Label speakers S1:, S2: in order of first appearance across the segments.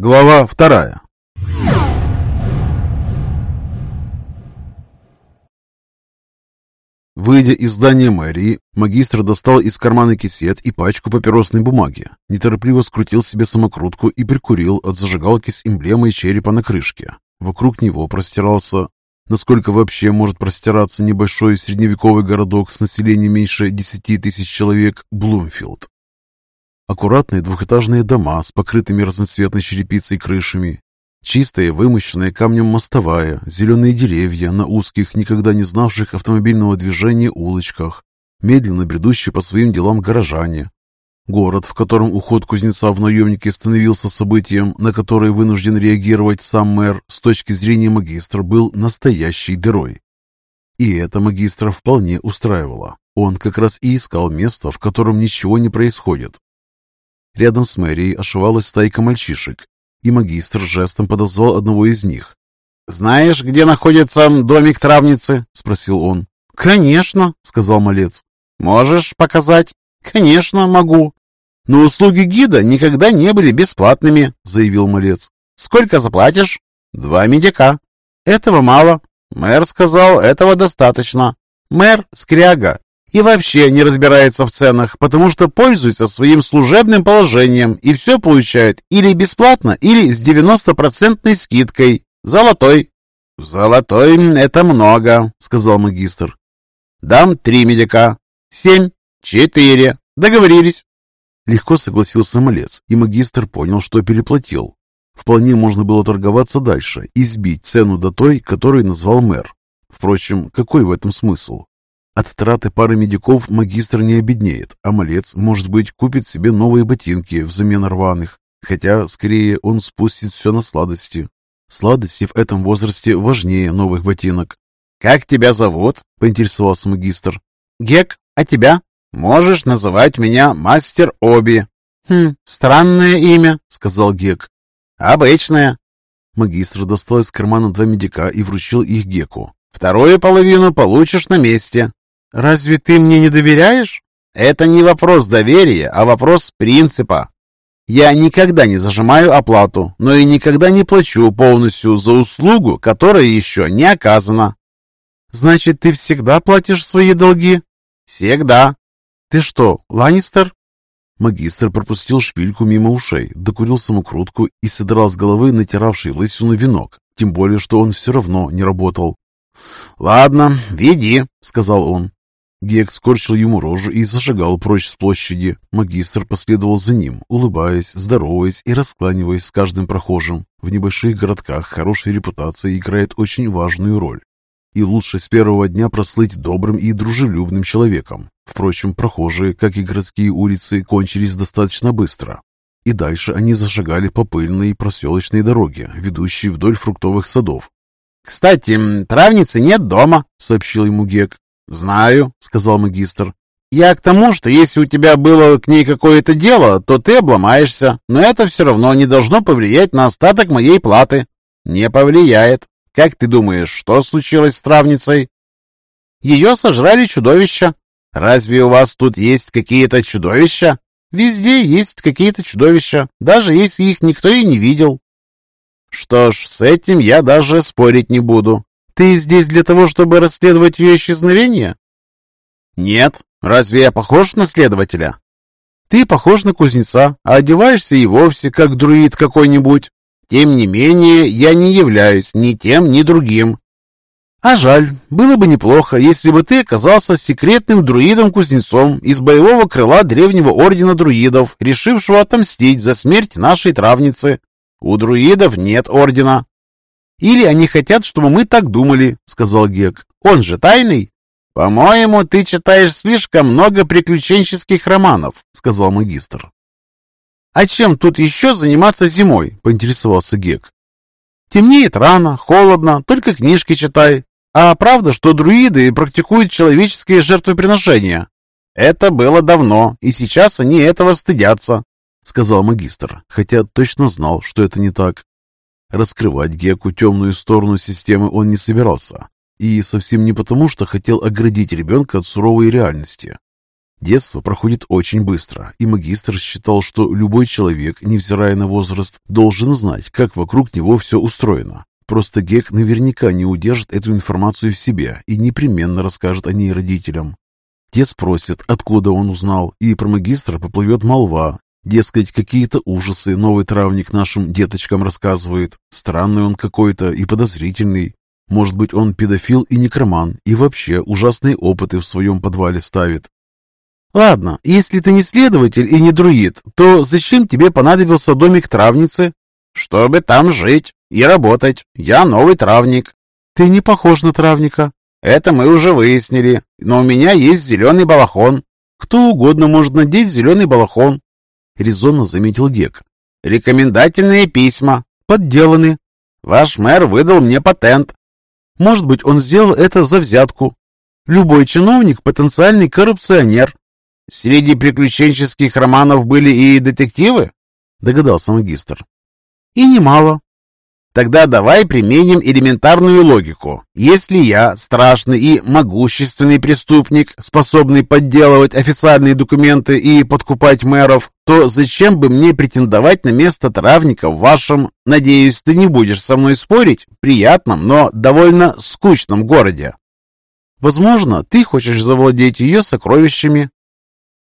S1: Глава вторая. Выйдя из здания мэрии, магистр достал из кармана кисет и пачку папиросной бумаги, неторопливо скрутил себе самокрутку и прикурил от зажигалки с эмблемой черепа на крышке. Вокруг него простирался, насколько вообще может простираться небольшой средневековый городок с населением меньше 10 тысяч человек, Блумфилд. Аккуратные двухэтажные дома с покрытыми разноцветной черепицей крышами, чистая, вымощенная камнем мостовая, зеленые деревья на узких, никогда не знавших автомобильного движения улочках, медленно бредущие по своим делам горожане. Город, в котором уход кузнеца в наемнике становился событием, на которое вынужден реагировать сам мэр, с точки зрения магистра, был настоящей дырой. И это магистра вполне устраивало. Он как раз и искал место, в котором ничего не происходит, Рядом с мэрией ошивалась стайка мальчишек, и магистр жестом подозвал одного из них.
S2: «Знаешь, где находится домик травницы?» — спросил он.
S3: «Конечно», — сказал малец.
S2: «Можешь показать?»
S3: «Конечно, могу».
S2: «Но услуги гида никогда не были бесплатными», — заявил малец.
S3: «Сколько заплатишь?»
S2: «Два медика».
S3: «Этого мало».
S2: Мэр сказал, этого достаточно.
S3: Мэр — скряга и вообще не разбирается в ценах, потому что пользуется своим служебным положением и все получает или бесплатно, или с 90% скидкой. Золотой.
S2: Золотой — это много, сказал магистр. Дам три медика.
S3: Семь.
S2: Четыре.
S3: Договорились.
S1: Легко согласился малец, и магистр понял, что переплатил. Вполне можно было торговаться дальше и сбить цену до той, которую назвал мэр. Впрочем, какой в этом смысл? От траты пары медиков магистр не обеднеет, а малец, может быть, купит себе новые ботинки взамен рваных, хотя, скорее, он спустит все на сладости. Сладости в этом возрасте важнее новых ботинок.
S2: «Как тебя зовут?»
S1: — поинтересовался магистр.
S3: «Гек, а тебя?»
S2: «Можешь называть меня Мастер Оби».
S3: «Хм, странное имя», — сказал Гек.
S2: «Обычное».
S1: Магистр достал из кармана два медика и вручил их Геку.
S2: «Вторую половину получишь на месте.
S3: «Разве ты мне не доверяешь?»
S2: «Это не вопрос доверия, а вопрос принципа. Я никогда не зажимаю оплату, но и никогда не плачу полностью за услугу, которая еще не оказана».
S3: «Значит, ты всегда платишь свои долги?»
S2: «Всегда».
S3: «Ты что, Ланнистер?»
S1: Магистр пропустил шпильку мимо ушей, докурил самокрутку и содрал с головы натиравший лысину венок, тем более, что он все равно не работал.
S2: «Ладно, веди», — сказал он.
S1: Гек скорчил ему рожу и зашагал прочь с площади. Магистр последовал за ним, улыбаясь, здороваясь и раскланиваясь с каждым прохожим. В небольших городках хорошая репутация играет очень важную роль. И лучше с первого дня прослыть добрым и дружелюбным человеком. Впрочем, прохожие, как и городские улицы, кончились достаточно быстро. И дальше они зашагали по пыльной проселочной дороге, ведущей вдоль фруктовых садов.
S2: «Кстати, травницы нет дома», —
S1: сообщил ему Гек.
S2: «Знаю», — сказал магистр.
S3: «Я к тому, что если у тебя было к ней какое-то дело, то ты обломаешься, но это все равно не должно повлиять на остаток моей платы».
S2: «Не повлияет. Как ты думаешь, что случилось с травницей?»
S3: «Ее сожрали чудовища».
S2: «Разве у вас тут есть какие-то чудовища?»
S3: «Везде есть какие-то чудовища, даже если их никто и не видел».
S2: «Что ж, с этим я даже спорить не буду.
S3: Ты здесь для того, чтобы расследовать ее исчезновение?
S2: Нет. Разве я похож на следователя?
S3: Ты похож на кузнеца, а одеваешься и вовсе как друид какой-нибудь.
S2: Тем не менее, я не являюсь ни тем, ни другим.
S3: А жаль, было бы неплохо, если бы ты оказался секретным друидом-кузнецом из боевого крыла древнего ордена друидов, решившего отомстить за смерть нашей травницы.
S2: У друидов нет ордена.
S3: «Или они хотят, чтобы мы так думали», — сказал Гек. «Он же тайный».
S2: «По-моему, ты читаешь слишком много приключенческих романов», — сказал магистр.
S3: «А чем тут еще заниматься зимой?» — поинтересовался Гек.
S2: «Темнеет рано, холодно, только книжки читай. А правда, что друиды практикуют человеческие жертвоприношения?» «Это было давно, и сейчас они этого стыдятся», —
S1: сказал магистр, хотя точно знал, что это не так. Раскрывать Геку темную сторону системы он не собирался. И совсем не потому, что хотел оградить ребенка от суровой реальности. Детство проходит очень быстро, и магистр считал, что любой человек, невзирая на возраст, должен знать, как вокруг него все устроено. Просто Гек наверняка не удержит эту информацию в себе и непременно расскажет о ней родителям. Те спросят, откуда он узнал, и про магистра поплывет молва. Дескать, какие-то ужасы новый травник нашим деточкам рассказывает. Странный он какой-то и подозрительный. Может быть, он педофил и некроман, и вообще ужасные опыты в своем подвале ставит.
S2: Ладно, если ты не следователь и не друид, то зачем тебе понадобился домик травницы?
S3: Чтобы там жить и работать. Я новый травник.
S2: Ты не похож на травника.
S3: Это мы уже выяснили. Но у меня есть зеленый балахон.
S2: Кто угодно может надеть зеленый балахон. Резонно заметил Гек.
S3: Рекомендательные письма.
S2: Подделаны.
S3: Ваш мэр выдал мне патент.
S2: Может быть, он сделал это за взятку. Любой чиновник – потенциальный коррупционер.
S3: Среди приключенческих романов были и детективы?
S1: Догадался магистр.
S2: И немало.
S3: Тогда давай применим элементарную логику. Если я страшный и могущественный преступник, способный подделывать официальные документы и подкупать мэров, то зачем бы мне претендовать на место травника в вашем, надеюсь, ты не будешь со мной спорить, приятном, но довольно скучном городе?
S2: Возможно, ты хочешь завладеть ее сокровищами.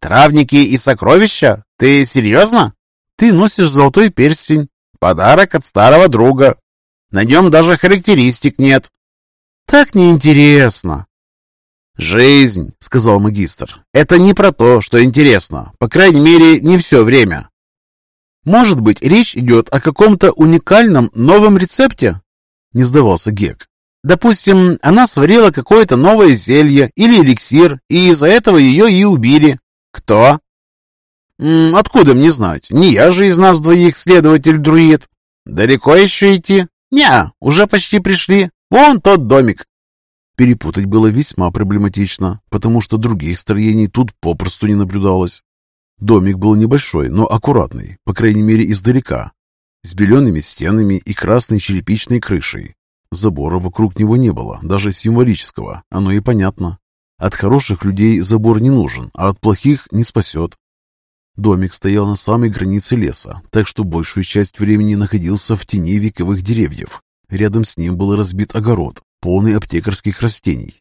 S3: Травники и сокровища? Ты серьезно?
S2: Ты носишь золотой перстень.
S3: Подарок от старого друга. На нем даже характеристик нет.
S2: Так неинтересно.
S3: «Жизнь», — сказал магистр, — «это не про то, что интересно. По крайней мере, не все время».
S2: «Может быть, речь идет о каком-то уникальном новом рецепте?» — не сдавался Гек. «Допустим, она сварила какое-то новое зелье или эликсир, и из-за этого ее и убили.
S3: Кто?»
S2: «Откуда мне знать? Не я же из нас двоих следователь-друид.
S3: Далеко еще идти?»
S2: «Не, уже почти пришли. Вон тот домик».
S1: Перепутать было весьма проблематично, потому что других строений тут попросту не наблюдалось. Домик был небольшой, но аккуратный, по крайней мере издалека, с белеными стенами и красной черепичной крышей. Забора вокруг него не было, даже символического, оно и понятно. От хороших людей забор не нужен, а от плохих не спасет. Домик стоял на самой границе леса, так что большую часть времени находился в тени вековых деревьев. Рядом с ним был разбит огород, полный аптекарских растений.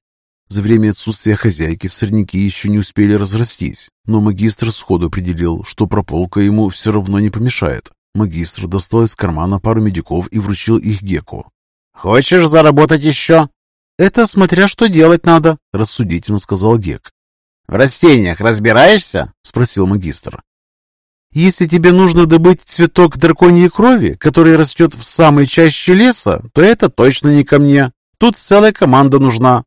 S1: За время отсутствия хозяйки сорняки еще не успели разрастись, но магистр сходу определил, что прополка ему все равно не помешает. Магистр достал из кармана пару медиков и вручил их Геку.
S3: «Хочешь заработать еще?»
S2: «Это смотря что делать надо», — рассудительно сказал Гек.
S3: «В растениях разбираешься?»
S1: — спросил магистр.
S2: «Если тебе нужно добыть цветок драконьей крови, который растет в самой чаще леса, то это точно не ко мне. Тут целая команда нужна.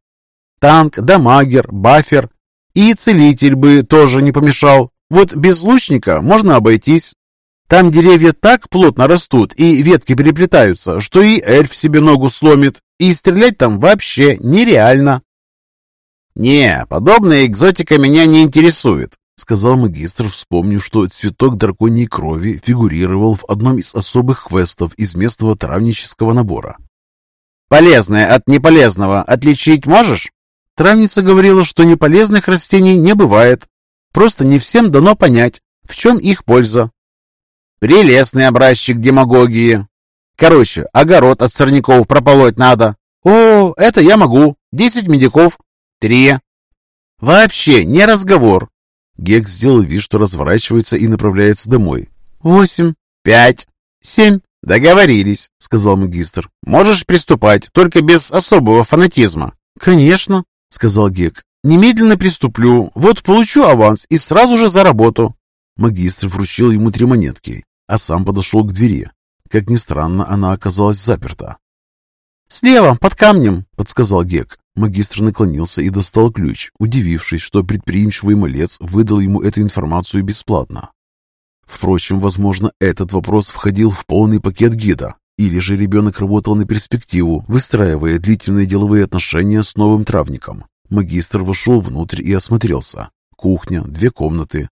S2: Танк, дамагер, бафер. И целитель бы тоже не помешал. Вот без лучника можно обойтись. Там деревья так плотно растут и ветки переплетаются, что и эльф себе ногу сломит, и стрелять там вообще нереально.
S3: «Не, подобная экзотика меня не интересует», —
S1: сказал магистр, вспомнив, что цветок драконьей крови фигурировал в одном из особых квестов из местного травнического набора.
S3: Полезное от неполезного отличить можешь?
S2: Травница говорила, что неполезных растений не бывает. Просто не всем дано понять, в чем их польза.
S3: Прелестный образчик демагогии. Короче, огород от сорняков прополоть надо.
S2: О, это я могу. Десять медиков.
S3: Три.
S2: Вообще не разговор.
S1: Гек сделал вид, что разворачивается и направляется домой.
S2: Восемь.
S3: Пять.
S2: Семь.
S3: «Договорились», — сказал магистр. «Можешь приступать, только без особого фанатизма».
S2: «Конечно», — сказал Гек. «Немедленно приступлю. Вот получу аванс и сразу же за работу».
S1: Магистр вручил ему три монетки, а сам подошел к двери. Как ни странно, она оказалась заперта.
S2: «Слева, под камнем», — подсказал Гек.
S1: Магистр наклонился и достал ключ, удивившись, что предприимчивый малец выдал ему эту информацию бесплатно. Впрочем, возможно, этот вопрос входил в полный пакет гида. Или же ребенок работал на перспективу, выстраивая длительные деловые отношения с новым травником. Магистр вошел внутрь и осмотрелся. Кухня, две комнаты.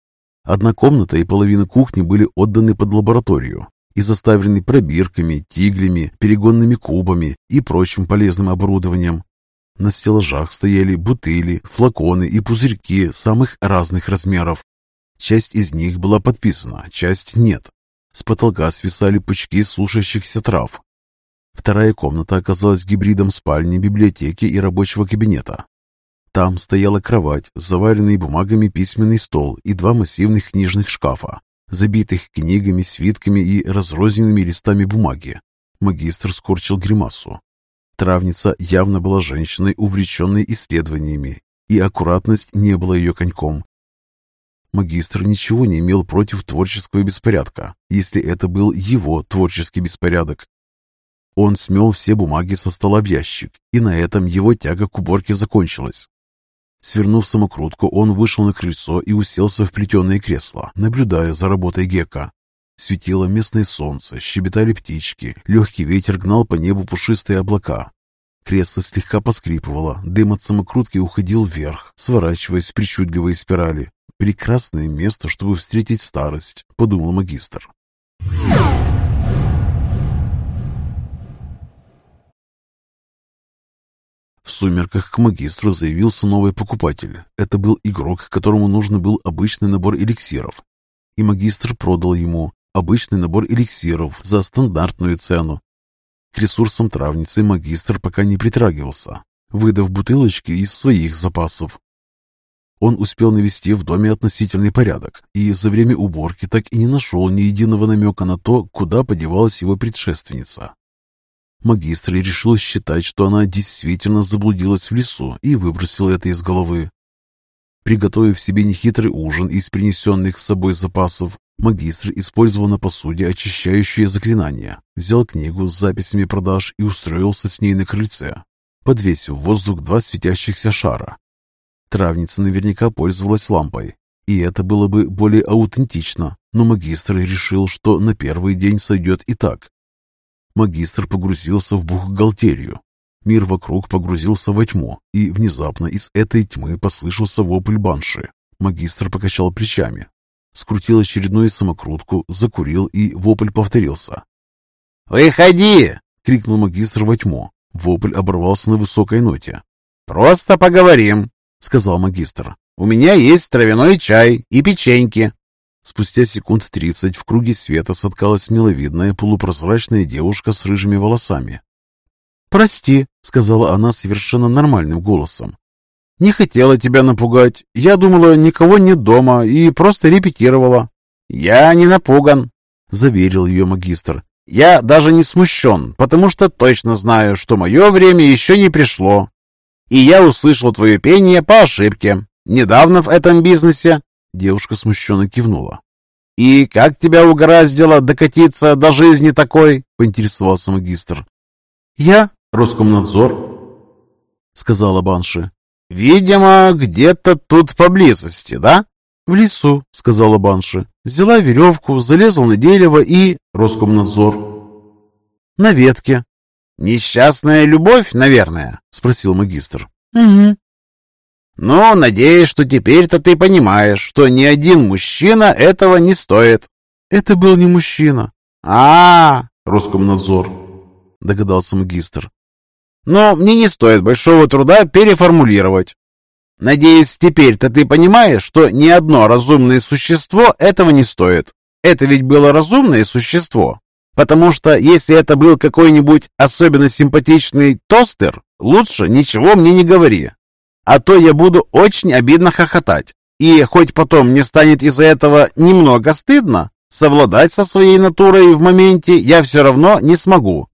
S1: Одна комната и половина кухни были отданы под лабораторию и заставлены пробирками, тиглями, перегонными кубами и прочим полезным оборудованием. На стеллажах стояли бутыли, флаконы и пузырьки самых разных размеров. Часть из них была подписана, часть нет. С потолка свисали пучки сушащихся трав. Вторая комната оказалась гибридом спальни, библиотеки и рабочего кабинета. Там стояла кровать, заваленный бумагами письменный стол и два массивных книжных шкафа, забитых книгами, свитками и разрозненными листами бумаги. Магистр скорчил гримасу. Травница явно была женщиной, увлеченной исследованиями, и аккуратность не была ее коньком. Магистр ничего не имел против творческого беспорядка, если это был его творческий беспорядок. Он смел все бумаги со стола в ящик, и на этом его тяга к уборке закончилась. Свернув самокрутку, он вышел на крыльцо и уселся в плетеное кресло, наблюдая за работой Гека. Светило местное солнце, щебетали птички, легкий ветер гнал по небу пушистые облака. Кресло слегка поскрипывало, дым от самокрутки уходил вверх, сворачиваясь в причудливые спирали. «Прекрасное место, чтобы встретить старость», — подумал магистр. В сумерках к магистру заявился новый покупатель. Это был игрок, которому нужно был обычный набор эликсиров. И магистр продал ему обычный набор эликсиров за стандартную цену. К ресурсам травницы магистр пока не притрагивался, выдав бутылочки из своих запасов. Он успел навести в доме относительный порядок и за время уборки так и не нашел ни единого намека на то, куда подевалась его предшественница. Магистр решил считать, что она действительно заблудилась в лесу и выбросил это из головы. Приготовив себе нехитрый ужин из принесенных с собой запасов, магистр использовал на посуде очищающее заклинание, взял книгу с записями продаж и устроился с ней на крыльце, подвесив в воздух два светящихся шара Травница наверняка пользовалась лампой, и это было бы более аутентично, но магистр решил, что на первый день сойдет и так. Магистр погрузился в бухгалтерию. Мир вокруг погрузился во тьму, и внезапно из этой тьмы послышался вопль банши. Магистр покачал плечами, скрутил очередную самокрутку, закурил, и вопль повторился.
S2: «Выходи!» — крикнул магистр во тьму.
S1: Вопль оборвался на высокой ноте.
S2: «Просто поговорим!» сказал магистр. «У меня есть травяной чай и печеньки».
S1: Спустя секунд тридцать в круге света соткалась миловидная полупрозрачная девушка с рыжими волосами.
S3: «Прости», — сказала она совершенно нормальным голосом. «Не хотела тебя напугать. Я думала, никого нет дома и просто репетировала».
S2: «Я не напуган», —
S1: заверил ее магистр.
S2: «Я даже не смущен, потому что точно знаю, что мое время еще не пришло, и я услышал твое пение по ошибке. Недавно в этом бизнесе...»
S1: Девушка смущенно кивнула.
S2: «И как тебя угораздило докатиться до жизни такой?» — поинтересовался магистр.
S3: «Я
S1: Роскомнадзор», — сказала Банши.
S2: «Видимо, где-то тут поблизости, да?»
S3: «В лесу», — сказала Банши. «Взяла веревку, залезла на дерево и...»
S1: «Роскомнадзор».
S3: «На ветке».
S2: «Несчастная любовь, наверное?» — спросил магистр.
S3: «Угу».
S2: «Ну, надеюсь, что теперь-то ты понимаешь, что ни один мужчина этого не стоит».
S3: «Это был не мужчина».
S2: «А, -а, -а
S1: Роскомнадзор», — догадался магистр.
S2: «Но мне не стоит большого труда переформулировать. Надеюсь, теперь-то ты понимаешь, что ни одно разумное существо этого не стоит. Это ведь было разумное существо, Потому что если это был какой-нибудь особенно симпатичный тостер, лучше ничего мне не говори. А то я буду очень обидно хохотать. И хоть потом мне станет из-за этого немного стыдно, совладать со своей натурой в моменте я все равно не смогу.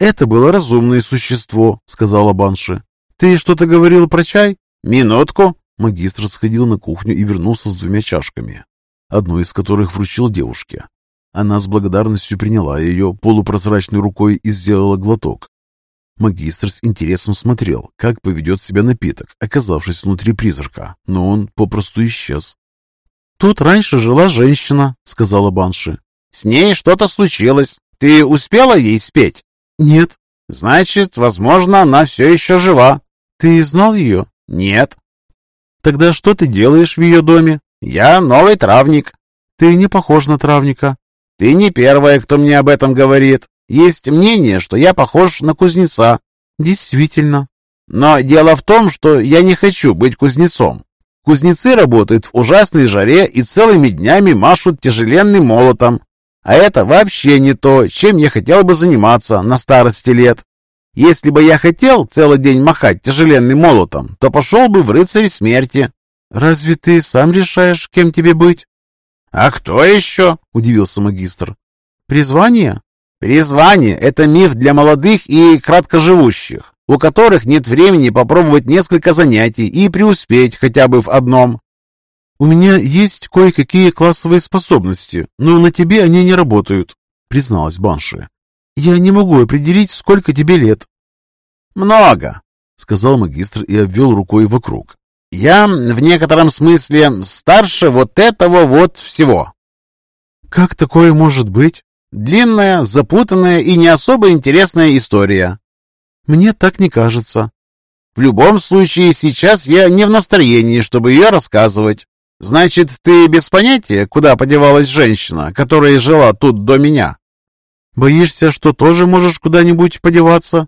S3: «Это было разумное существо», — сказала Банши. «Ты что-то говорил про чай?»
S2: «Минутку».
S1: Магистр сходил на кухню и вернулся с двумя чашками, одну из которых вручил девушке. Она с благодарностью приняла ее полупрозрачной рукой и сделала глоток. Магистр с интересом смотрел, как поведет себя напиток, оказавшись внутри призрака, но он попросту исчез.
S3: «Тут раньше жила женщина», — сказала Банши.
S2: «С ней что-то случилось. Ты успела ей спеть?»
S3: «Нет».
S2: «Значит, возможно, она все еще жива».
S3: «Ты знал ее?»
S2: «Нет».
S3: «Тогда что ты делаешь в ее доме?»
S2: «Я новый травник».
S3: «Ты не похож на травника».
S2: Ты не первая, кто мне об этом говорит. Есть мнение, что я похож на кузнеца.
S3: Действительно.
S2: Но дело в том, что я не хочу быть кузнецом. Кузнецы работают в ужасной жаре и целыми днями машут тяжеленным молотом. А это вообще не то, чем я хотел бы заниматься на старости лет. Если бы я хотел целый день махать тяжеленным молотом, то пошел бы в рыцари смерти.
S3: Разве ты сам решаешь, кем тебе быть?
S2: А кто еще? Удивился магистр.
S3: Призвание?
S2: Призвание – это миф для молодых и краткоживущих, у которых нет времени попробовать несколько занятий и преуспеть хотя бы в одном.
S3: «У меня есть кое-какие классовые способности, но на тебе они не работают», — призналась Банши. «Я не могу определить, сколько тебе лет».
S2: «Много», — сказал магистр и обвел рукой вокруг. «Я в некотором смысле старше вот этого вот всего».
S3: «Как такое может быть?»
S2: «Длинная, запутанная и не особо интересная история».
S3: «Мне так не кажется».
S2: «В любом случае, сейчас я не в настроении, чтобы ее рассказывать. «Значит, ты без понятия, куда подевалась женщина, которая жила тут до меня?»
S3: «Боишься, что тоже можешь куда-нибудь подеваться?»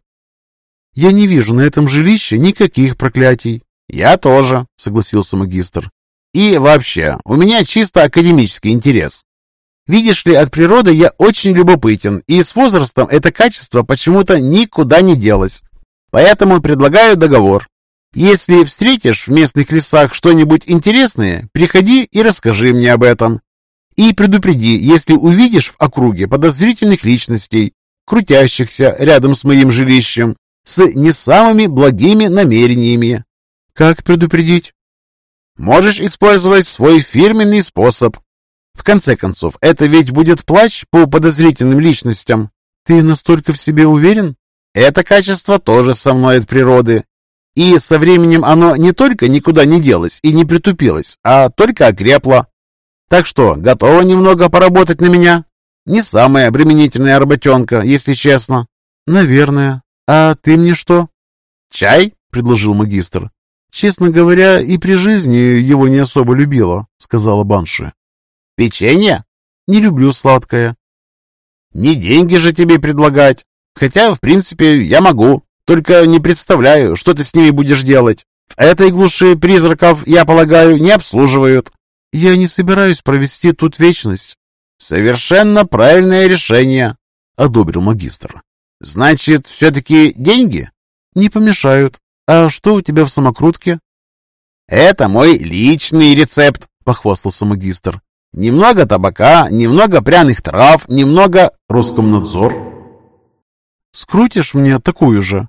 S3: «Я не вижу на этом жилище никаких проклятий».
S2: «Я тоже», — согласился магистр. «И вообще, у меня чисто академический интерес. Видишь ли, от природы я очень любопытен, и с возрастом это качество почему-то никуда не делось. Поэтому предлагаю договор. Если встретишь в местных лесах что-нибудь интересное, приходи и расскажи мне об этом. И предупреди, если увидишь в округе подозрительных личностей, крутящихся рядом с моим жилищем, с не самыми благими намерениями.
S3: Как предупредить?
S2: Можешь использовать свой фирменный способ. В конце концов, это ведь будет плач по подозрительным личностям.
S3: Ты настолько в себе уверен?
S2: Это качество тоже со мной от природы, и со временем оно не только никуда не делось и не притупилось, а только окрепло. Так что, готова немного поработать на меня? Не самая обременительная работенка, если честно.
S3: Наверное. А ты мне что?
S2: Чай? Предложил магистр.
S3: Честно говоря, и при жизни его не особо любила, сказала Банши.
S2: Печенье?
S3: Не люблю сладкое.
S2: Не деньги же тебе предлагать. Хотя, в принципе, я могу. Только не представляю, что ты с ними будешь делать. В этой глуши призраков, я полагаю, не обслуживают.
S3: Я не собираюсь провести тут вечность.
S2: Совершенно правильное решение, одобрил магистр. Значит, все-таки деньги?
S3: Не помешают. А что у тебя в самокрутке?
S2: Это мой личный рецепт, похвастался магистр. Немного табака, немного пряных трав, немного...
S1: Роскомнадзор?
S3: Скрутишь мне такую же?